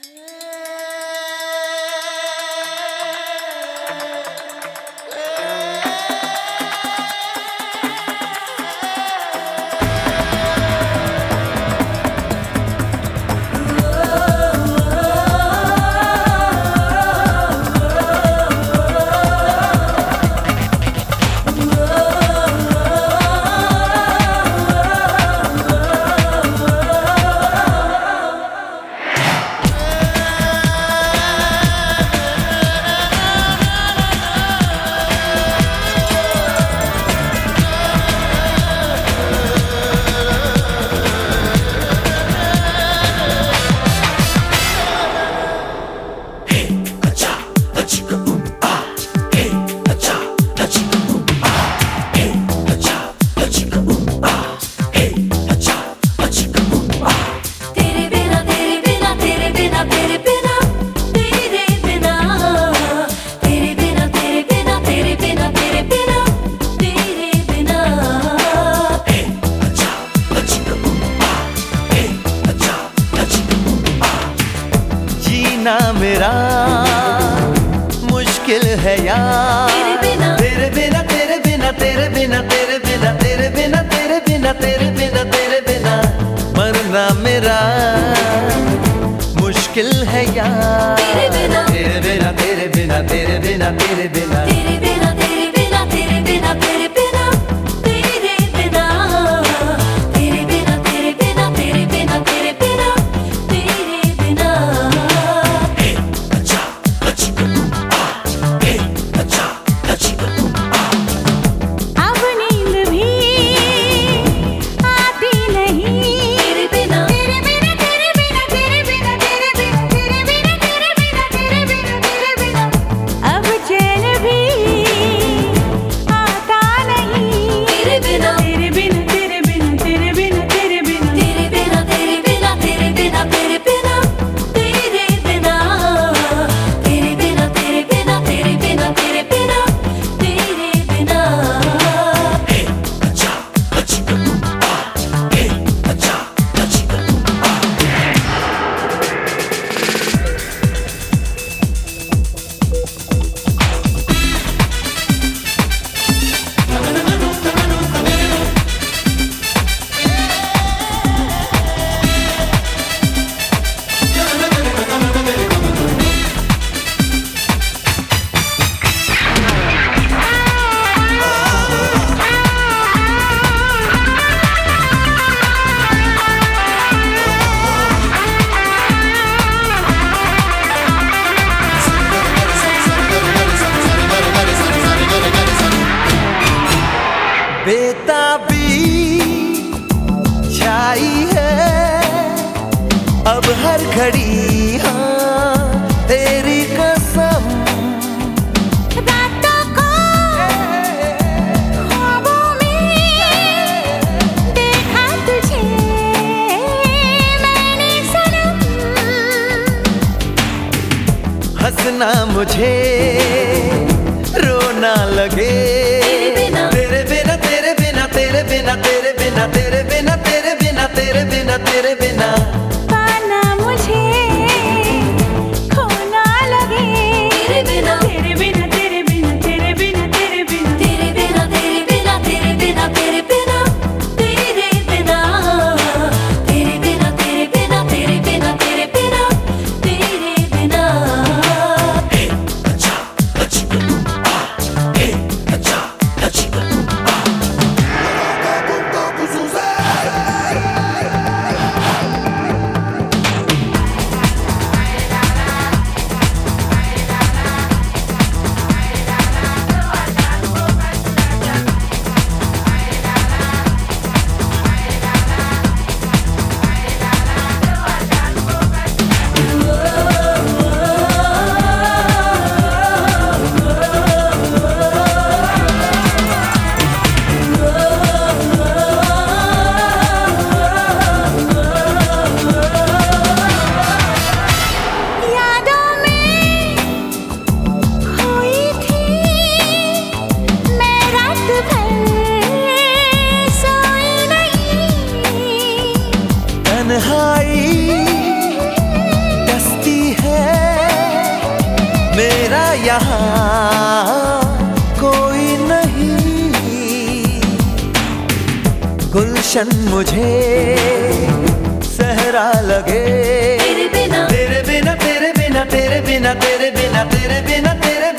Yeah. मेरा मुश्किल है यार तेरे बिना तेरे बिना तेरे बिना तेरे बिना तेरे बिना तेरे बिना तेरे बिना तेरे बिना तेरे बिना मरना मेरा मुश्किल है यार तेरे बिना तेरे बिना तेरे बिना तेरे बेताबी छाई है। अब हर घड़ी हाँ, तेरी कसम। हंसना मुझे रोना लगे। ਬਿਨਾ ਤੇਰੇ ਬਿਨਾ ਤੇਰੇ ਬਿਨਾ तन्हाई है। मेरा यहाँ कोई नहीं। गुलशन मुझे सहरा लगे। तेरे बिना तेरे बिना तेरे बिना तेरे बिना तेरे बिना तेरे